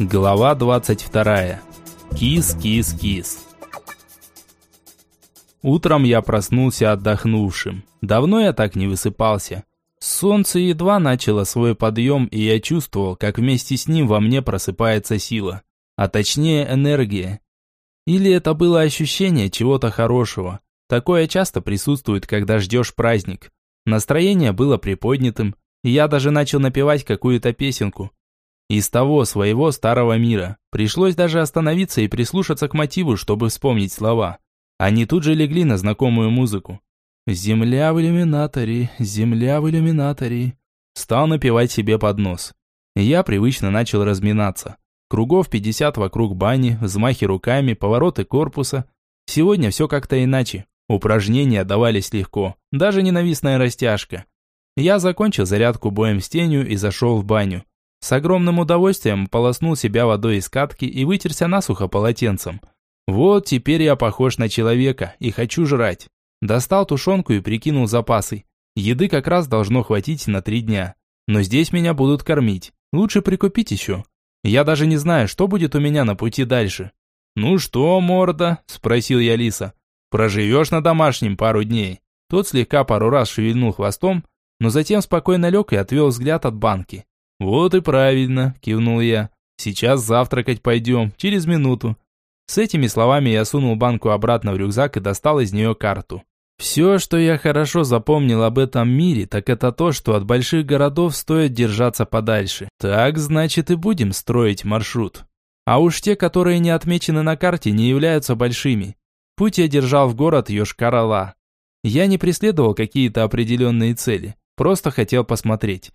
Глава 22. Кис-кис-кис. Утром я проснулся отдохнувшим. Давно я так не высыпался. Солнце едва начало свой подъем, и я чувствовал, как вместе с ним во мне просыпается сила. А точнее энергия. Или это было ощущение чего-то хорошего. Такое часто присутствует, когда ждешь праздник. Настроение было приподнятым, и я даже начал напевать какую-то песенку. Из того своего старого мира. Пришлось даже остановиться и прислушаться к мотиву, чтобы вспомнить слова. Они тут же легли на знакомую музыку. «Земля в иллюминаторе, земля в иллюминаторе». Стал напевать себе под нос. Я привычно начал разминаться. Кругов 50 вокруг бани, взмахи руками, повороты корпуса. Сегодня все как-то иначе. Упражнения давались легко, даже ненавистная растяжка. Я закончил зарядку боем с тенью и зашел в баню. С огромным удовольствием полоснул себя водой из катки и вытерся насухо полотенцем. Вот теперь я похож на человека и хочу жрать. Достал тушенку и прикинул запасы. Еды как раз должно хватить на три дня. Но здесь меня будут кормить. Лучше прикупить еще. Я даже не знаю, что будет у меня на пути дальше. «Ну что, морда?» – спросил я лиса. «Проживешь на домашнем пару дней?» Тот слегка пару раз шевельнул хвостом, но затем спокойно лег и отвел взгляд от банки. «Вот и правильно», – кивнул я. «Сейчас завтракать пойдем, через минуту». С этими словами я сунул банку обратно в рюкзак и достал из нее карту. Все, что я хорошо запомнил об этом мире, так это то, что от больших городов стоит держаться подальше. Так, значит, и будем строить маршрут. А уж те, которые не отмечены на карте, не являются большими. Путь я держал в город Йошкар-Ола. Я не преследовал какие-то определенные цели, просто хотел посмотреть.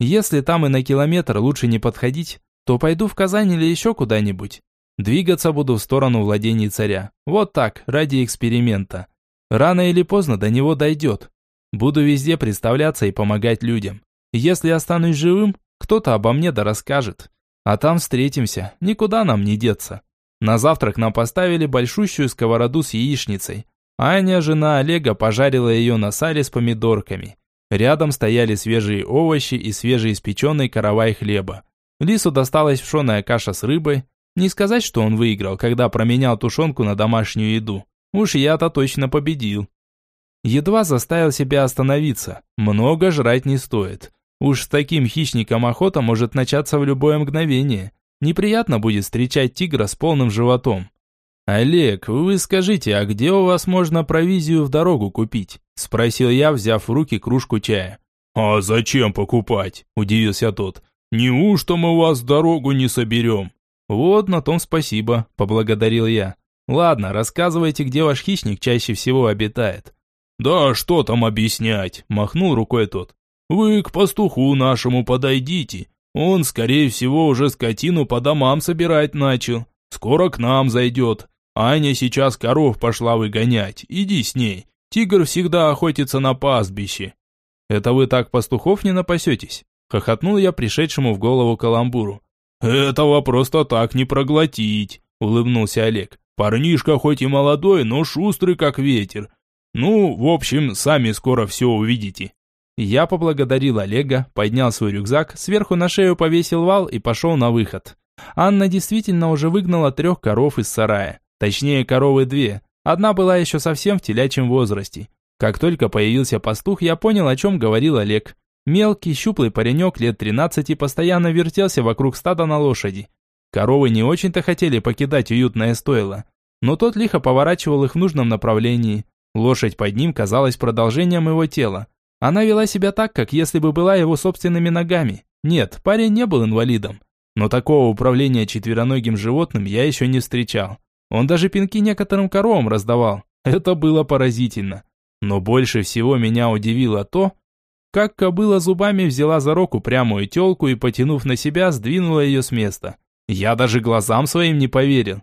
Если там и на километр лучше не подходить, то пойду в Казань или еще куда-нибудь. Двигаться буду в сторону владений царя. Вот так, ради эксперимента. Рано или поздно до него дойдет. Буду везде представляться и помогать людям. Если останусь живым, кто-то обо мне да расскажет. А там встретимся, никуда нам не деться. На завтрак нам поставили большущую сковороду с яичницей. Аня, жена Олега, пожарила ее на сале с помидорками. Рядом стояли свежие овощи и свежеиспеченный каравай хлеба. Лису досталась пшеная каша с рыбой. Не сказать, что он выиграл, когда променял тушенку на домашнюю еду. Уж я-то точно победил. Едва заставил себя остановиться. Много жрать не стоит. Уж с таким хищником охота может начаться в любое мгновение. Неприятно будет встречать тигра с полным животом. «Олег, вы скажите, а где у вас можно провизию в дорогу купить?» Спросил я, взяв в руки кружку чая. «А зачем покупать?» – удивился тот. «Неужто мы вас дорогу не соберем?» «Вот на том спасибо», – поблагодарил я. «Ладно, рассказывайте, где ваш хищник чаще всего обитает». «Да что там объяснять?» – махнул рукой тот. «Вы к пастуху нашему подойдите. Он, скорее всего, уже скотину по домам собирать начал. Скоро к нам зайдет. Аня сейчас коров пошла выгонять. Иди с ней. Тигр всегда охотится на пастбище». «Это вы так пастухов не напасетесь?» Хохотнул я пришедшему в голову каламбуру. «Этого просто так не проглотить», улыбнулся Олег. «Парнишка хоть и молодой, но шустрый как ветер. Ну, в общем, сами скоро все увидите». Я поблагодарил Олега, поднял свой рюкзак, сверху на шею повесил вал и пошел на выход. Анна действительно уже выгнала трех коров из сарая. Точнее, коровы две. Одна была еще совсем в телячьем возрасте. Как только появился пастух, я понял, о чем говорил Олег. Мелкий, щуплый паренек лет 13 постоянно вертелся вокруг стада на лошади. Коровы не очень-то хотели покидать уютное стойло, но тот лихо поворачивал их в нужном направлении. Лошадь под ним казалась продолжением его тела. Она вела себя так, как если бы была его собственными ногами. Нет, парень не был инвалидом. Но такого управления четвероногим животным я еще не встречал. Он даже пинки некоторым коровам раздавал. Это было поразительно. Но больше всего меня удивило то, как кобыла зубами взяла за руку прямую телку и, потянув на себя, сдвинула ее с места. Я даже глазам своим не поверил.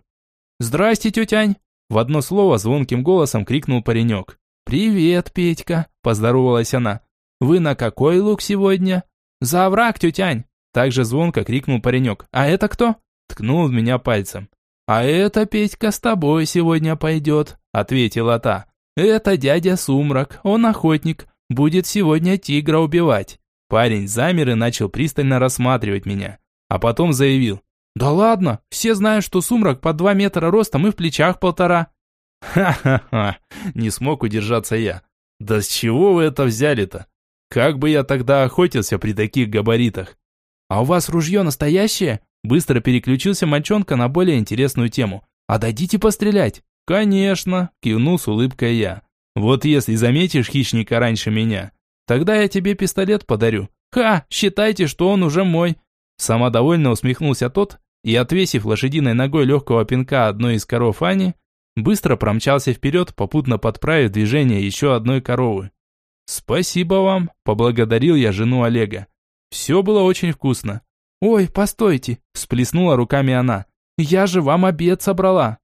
«Здрасте, тетянь!» В одно слово звонким голосом крикнул паренек. «Привет, Петька!» – поздоровалась она. «Вы на какой лук сегодня?» «За овраг, тетянь!» Также звонко крикнул паренек. «А это кто?» Ткнул в меня пальцем. «А это Петька с тобой сегодня пойдет», — ответила та. «Это дядя Сумрак, он охотник, будет сегодня тигра убивать». Парень замер и начал пристально рассматривать меня, а потом заявил. Да ладно, все знают, что сумрак по два метра ростом и в плечах полтора. Ха-ха-ха, не смог удержаться я. Да с чего вы это взяли-то? Как бы я тогда охотился при таких габаритах? А у вас ружье настоящее? Быстро переключился мальчонка на более интересную тему. А дадите пострелять? Конечно, кивнул с улыбкой я. Вот если заметишь хищника раньше меня, тогда я тебе пистолет подарю. Ха, считайте, что он уже мой. Самодовольно усмехнулся тот и, отвесив лошадиной ногой легкого пинка одной из коров Ани, быстро промчался вперед, попутно подправив движение еще одной коровы. «Спасибо вам», – поблагодарил я жену Олега. «Все было очень вкусно». «Ой, постойте», – всплеснула руками она. «Я же вам обед собрала».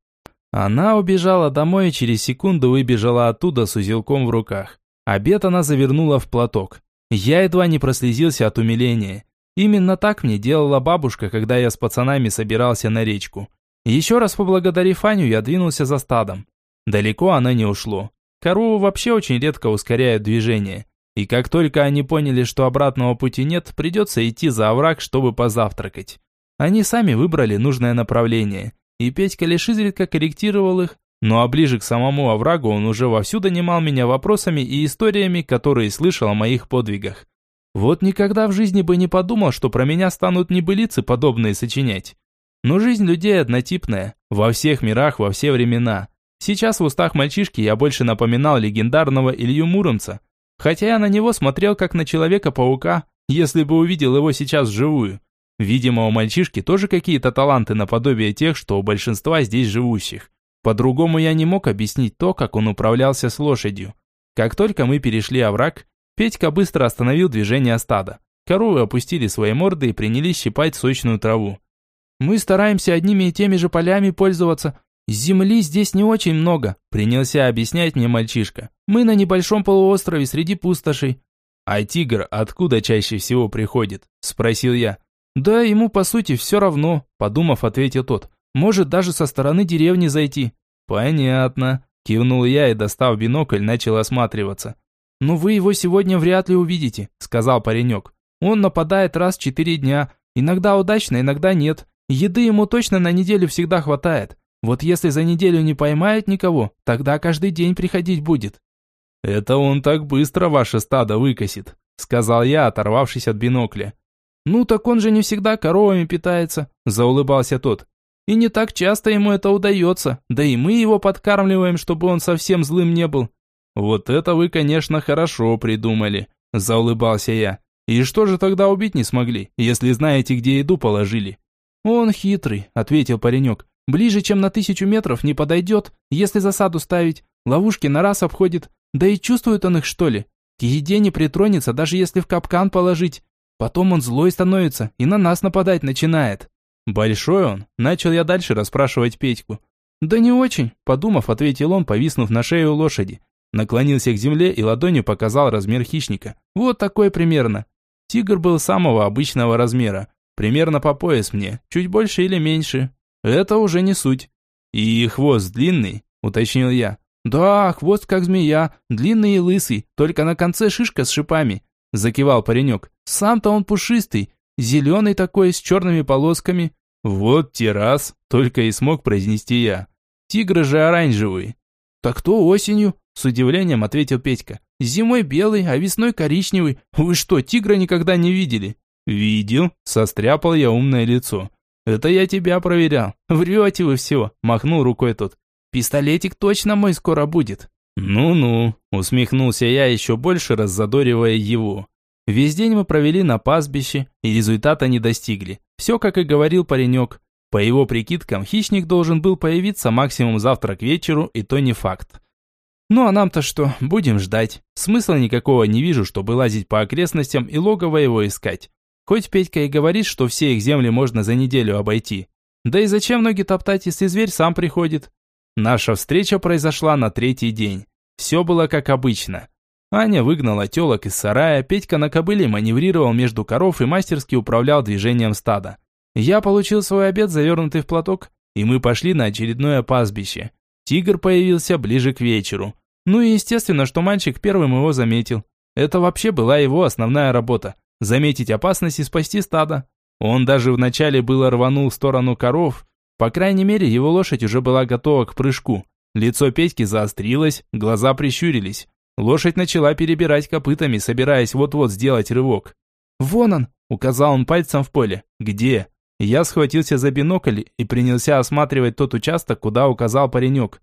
Она убежала домой и через секунду выбежала оттуда с узелком в руках. Обед она завернула в платок. Я едва не прослезился от умиления. Именно так мне делала бабушка, когда я с пацанами собирался на речку. Еще раз поблагодарив Аню, я двинулся за стадом. Далеко оно не ушло. Коровы вообще очень редко ускоряют движение. И как только они поняли, что обратного пути нет, придется идти за овраг, чтобы позавтракать. Они сами выбрали нужное направление. И Петька лишь изредка корректировал их, ну а ближе к самому оврагу он уже вовсю донимал меня вопросами и историями, которые слышал о моих подвигах. Вот никогда в жизни бы не подумал, что про меня станут небылицы подобные сочинять. Но жизнь людей однотипная, во всех мирах, во все времена. Сейчас в устах мальчишки я больше напоминал легендарного Илью Муромца, хотя я на него смотрел как на Человека-паука, если бы увидел его сейчас вживую. Видимо, у мальчишки тоже какие-то таланты наподобие тех, что у большинства здесь живущих. По-другому я не мог объяснить то, как он управлялся с лошадью. Как только мы перешли овраг, Петька быстро остановил движение стада. Коровы опустили свои морды и принялись щипать сочную траву. «Мы стараемся одними и теми же полями пользоваться. Земли здесь не очень много», – принялся объяснять мне мальчишка. «Мы на небольшом полуострове среди пустошей». «А тигр откуда чаще всего приходит?» – спросил я. «Да ему, по сути, все равно», – подумав, ответил тот. «Может, даже со стороны деревни зайти». «Понятно», – кивнул я и, достав бинокль, начал осматриваться. «Но вы его сегодня вряд ли увидите», – сказал паренек. «Он нападает раз в четыре дня. Иногда удачно, иногда нет. Еды ему точно на неделю всегда хватает. Вот если за неделю не поймает никого, тогда каждый день приходить будет». «Это он так быстро ваше стадо выкосит», – сказал я, оторвавшись от бинокля. «Ну так он же не всегда коровами питается», – заулыбался тот. «И не так часто ему это удается, да и мы его подкармливаем, чтобы он совсем злым не был. «Вот это вы, конечно, хорошо придумали», – заулыбался я. «И что же тогда убить не смогли, если знаете, где еду положили?» «Он хитрый», – ответил паренек. «Ближе, чем на тысячу метров не подойдет, если засаду ставить. Ловушки на раз обходит. Да и чувствует он их, что ли? К еде не притронется, даже если в капкан положить. Потом он злой становится и на нас нападать начинает». «Большой он?» – начал я дальше расспрашивать Петьку. «Да не очень», – подумав, ответил он, повиснув на шею лошади. Наклонился к земле и ладонью показал размер хищника. Вот такой примерно. Тигр был самого обычного размера. Примерно по пояс мне, чуть больше или меньше. Это уже не суть. И хвост длинный, уточнил я. Да, хвост как змея, длинный и лысый, только на конце шишка с шипами. Закивал паренек. Сам-то он пушистый, зеленый такой, с черными полосками. Вот террас, только и смог произнести я. Тигр же оранжевый. Так то осенью, с удивлением ответил Петька. «Зимой белый, а весной коричневый. Вы что, тигра никогда не видели?» «Видел», – состряпал я умное лицо. «Это я тебя проверял. Врете вы все», – махнул рукой тот. «Пистолетик точно мой скоро будет». «Ну-ну», – усмехнулся я, еще больше раззадоривая его. Весь день мы провели на пастбище, и результата не достигли. Все, как и говорил паренек. По его прикидкам, хищник должен был появиться максимум завтра к вечеру, и то не факт. Ну а нам-то что, будем ждать. Смысла никакого не вижу, чтобы лазить по окрестностям и логово его искать. Хоть Петька и говорит, что все их земли можно за неделю обойти. Да и зачем ноги топтать, если зверь сам приходит? Наша встреча произошла на третий день. Все было как обычно. Аня выгнала телок из сарая, Петька на кобыле маневрировал между коров и мастерски управлял движением стада. Я получил свой обед, завернутый в платок, и мы пошли на очередное пастбище. Тигр появился ближе к вечеру. Ну и естественно, что мальчик первым его заметил. Это вообще была его основная работа – заметить опасность и спасти стадо. Он даже вначале было рванул в сторону коров, по крайней мере, его лошадь уже была готова к прыжку. Лицо Петьки заострилось, глаза прищурились. Лошадь начала перебирать копытами, собираясь вот-вот сделать рывок. «Вон он!» – указал он пальцем в поле. «Где?» Я схватился за бинокль и принялся осматривать тот участок, куда указал паренек.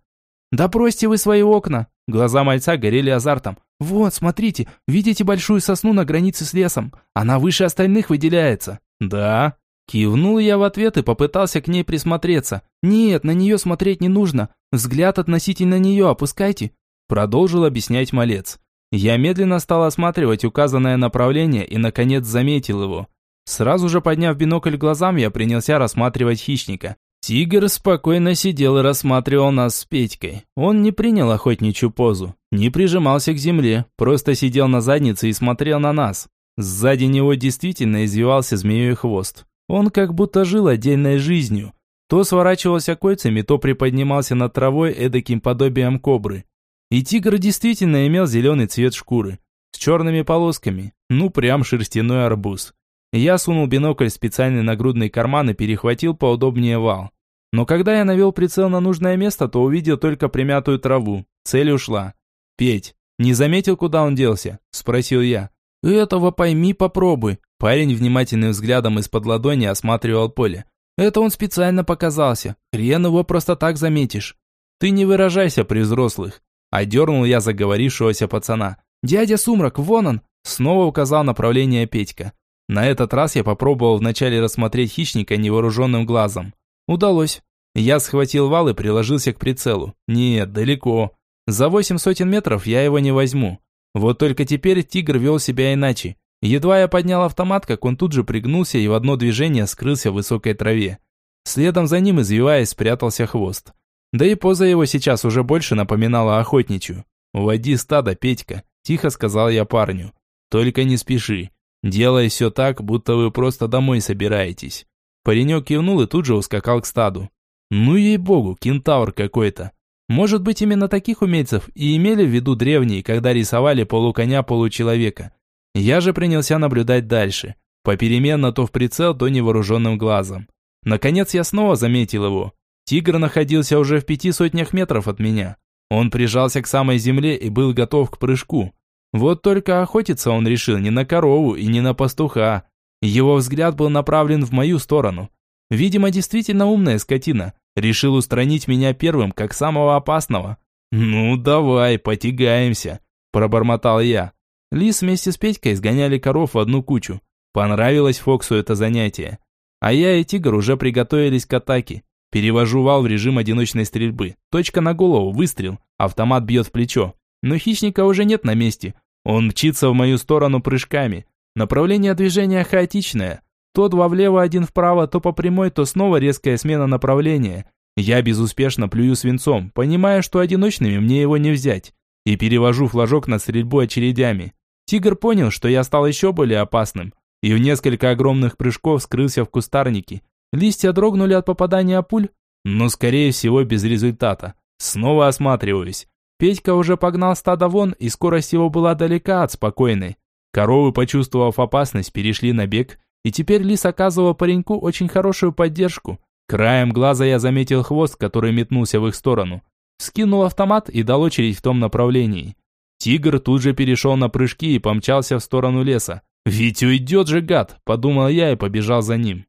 «Да бросьте вы свои окна!» Глаза мальца горели азартом. «Вот, смотрите, видите большую сосну на границе с лесом? Она выше остальных выделяется». «Да». Кивнул я в ответ и попытался к ней присмотреться. «Нет, на нее смотреть не нужно. Взгляд относительно нее опускайте». Продолжил объяснять малец. Я медленно стал осматривать указанное направление и, наконец, заметил его. Сразу же подняв бинокль глазам, я принялся рассматривать хищника. Тигр спокойно сидел и рассматривал нас с Петькой. Он не принял охотничью позу, не прижимался к земле, просто сидел на заднице и смотрел на нас. Сзади него действительно извивался змеей хвост. Он как будто жил отдельной жизнью. То сворачивался кольцами, то приподнимался над травой эдаким подобием кобры. И тигр действительно имел зеленый цвет шкуры, с черными полосками, ну прям шерстяной арбуз. Я сунул бинокль в специальный нагрудный карман и перехватил поудобнее вал. Но когда я навел прицел на нужное место, то увидел только примятую траву. Цель ушла. «Петь, не заметил, куда он делся?» – спросил я. «Этого пойми, попробуй». Парень внимательным взглядом из-под ладони осматривал поле. «Это он специально показался. Хрен его просто так заметишь». «Ты не выражайся при взрослых». Одернул я заговорившегося пацана. «Дядя Сумрак, вон он!» Снова указал направление Петька. На этот раз я попробовал вначале рассмотреть хищника невооруженным глазом. Удалось. Я схватил вал и приложился к прицелу. Нет, далеко. За восемь сотен метров я его не возьму. Вот только теперь тигр вел себя иначе. Едва я поднял автомат, как он тут же пригнулся и в одно движение скрылся в высокой траве. Следом за ним, извиваясь, спрятался хвост. Да и поза его сейчас уже больше напоминала охотничью. «Уводи стадо, Петька», – тихо сказал я парню. «Только не спеши. Делай все так, будто вы просто домой собираетесь». Паренек кивнул и тут же ускакал к стаду. Ну ей-богу, кентавр какой-то. Может быть, именно таких умельцев и имели в виду древние, когда рисовали полуконя-получеловека. Я же принялся наблюдать дальше, попеременно то в прицел, то невооруженным глазом. Наконец я снова заметил его. Тигр находился уже в пяти сотнях метров от меня. Он прижался к самой земле и был готов к прыжку. Вот только охотиться он решил не на корову и не на пастуха. Его взгляд был направлен в мою сторону. Видимо, действительно умная скотина. Решил устранить меня первым, как самого опасного. «Ну, давай, потягаемся», – пробормотал я. Лис вместе с Петькой сгоняли коров в одну кучу. Понравилось Фоксу это занятие. А я и Тигр уже приготовились к атаке. Перевожу вал в режим одиночной стрельбы. Точка на голову, выстрел. Автомат бьет в плечо. Но хищника уже нет на месте. Он мчится в мою сторону прыжками. Направление движения хаотичное. То два влево, один вправо, то по прямой, то снова резкая смена направления. Я безуспешно плюю свинцом, понимая, что одиночными мне его не взять. И перевожу флажок на стрельбу очередями. Тигр понял, что я стал еще более опасным. И в несколько огромных прыжков скрылся в кустарнике. Листья дрогнули от попадания пуль, но скорее всего без результата. Снова осматриваюсь. Петька уже погнал стадо вон, и скорость его была далека от спокойной. Коровы, почувствовав опасность, перешли на бег и теперь лис оказывал пареньку очень хорошую поддержку. Краем глаза я заметил хвост, который метнулся в их сторону. Скинул автомат и дал очередь в том направлении. Тигр тут же перешел на прыжки и помчался в сторону леса. «Ведь уйдет же гад!» – подумал я и побежал за ним.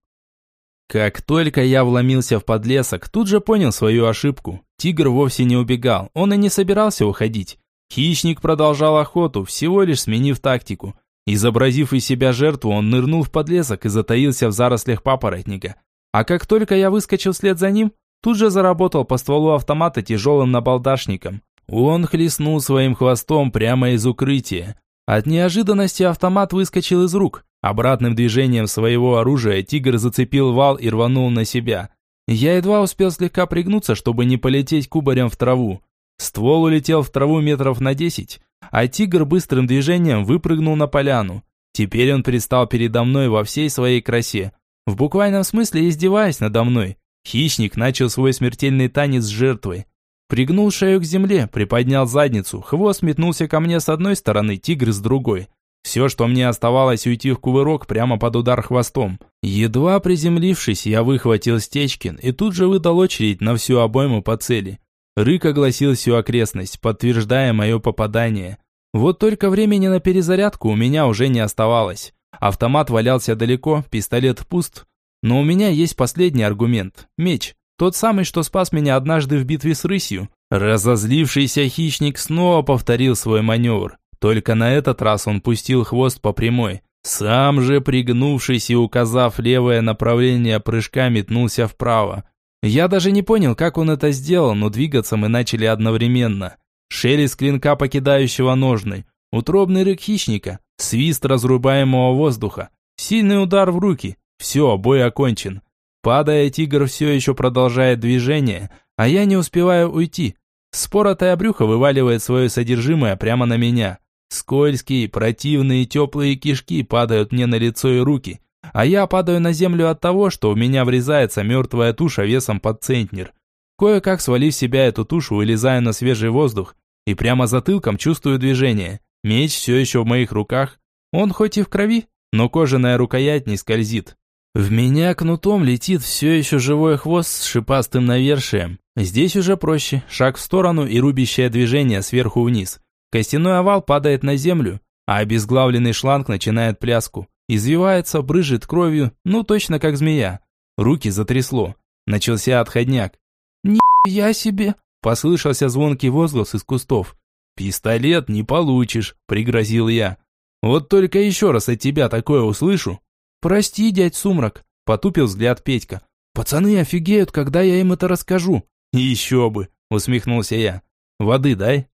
Как только я вломился в подлесок, тут же понял свою ошибку. Тигр вовсе не убегал, он и не собирался уходить. Хищник продолжал охоту, всего лишь сменив тактику – Изобразив из себя жертву, он нырнул в подлесок и затаился в зарослях папоротника. А как только я выскочил вслед за ним, тут же заработал по стволу автомата тяжелым набалдашником. Он хлестнул своим хвостом прямо из укрытия. От неожиданности автомат выскочил из рук. Обратным движением своего оружия тигр зацепил вал и рванул на себя. Я едва успел слегка пригнуться, чтобы не полететь кубарем в траву. Ствол улетел в траву метров на десять, а тигр быстрым движением выпрыгнул на поляну. Теперь он предстал передо мной во всей своей красе. В буквальном смысле издеваясь надо мной. Хищник начал свой смертельный танец с жертвой. Пригнул шею к земле, приподнял задницу, хвост метнулся ко мне с одной стороны, тигр с другой. Все, что мне оставалось, уйти в кувырок прямо под удар хвостом. Едва приземлившись, я выхватил Стечкин и тут же выдал очередь на всю обойму по цели. Рык огласил всю окрестность, подтверждая мое попадание. Вот только времени на перезарядку у меня уже не оставалось. Автомат валялся далеко, пистолет пуст. Но у меня есть последний аргумент – меч. Тот самый, что спас меня однажды в битве с рысью. Разозлившийся хищник снова повторил свой маневр. Только на этот раз он пустил хвост по прямой. Сам же, пригнувшись и указав левое направление прыжка, метнулся вправо. Я даже не понял, как он это сделал, но двигаться мы начали одновременно. Шелест клинка, покидающего ножны, утробный рык хищника, свист разрубаемого воздуха, сильный удар в руки. Все, бой окончен. Падая, тигр все еще продолжает движение, а я не успеваю уйти. Споротое брюхо вываливает свое содержимое прямо на меня. Скользкие, противные, теплые кишки падают мне на лицо и руки, а я падаю на землю от того, что у меня врезается мертвая туша весом под центнер. Кое-как свалив себя эту тушу, вылезаю на свежий воздух и прямо затылком чувствую движение. Меч все еще в моих руках. Он хоть и в крови, но кожаная рукоять не скользит. В меня кнутом летит все еще живой хвост с шипастым навершием. Здесь уже проще. Шаг в сторону и рубящее движение сверху вниз. Костяной овал падает на землю, а обезглавленный шланг начинает пляску. Извивается, брыжет кровью, ну точно как змея. Руки затрясло. Начался отходняк. «Я себе!» – послышался звонкий возглас из кустов. «Пистолет не получишь», – пригрозил я. «Вот только еще раз от тебя такое услышу». «Прости, дядь Сумрак», – потупил взгляд Петька. «Пацаны офигеют, когда я им это расскажу». «Еще бы», – усмехнулся я. «Воды дай».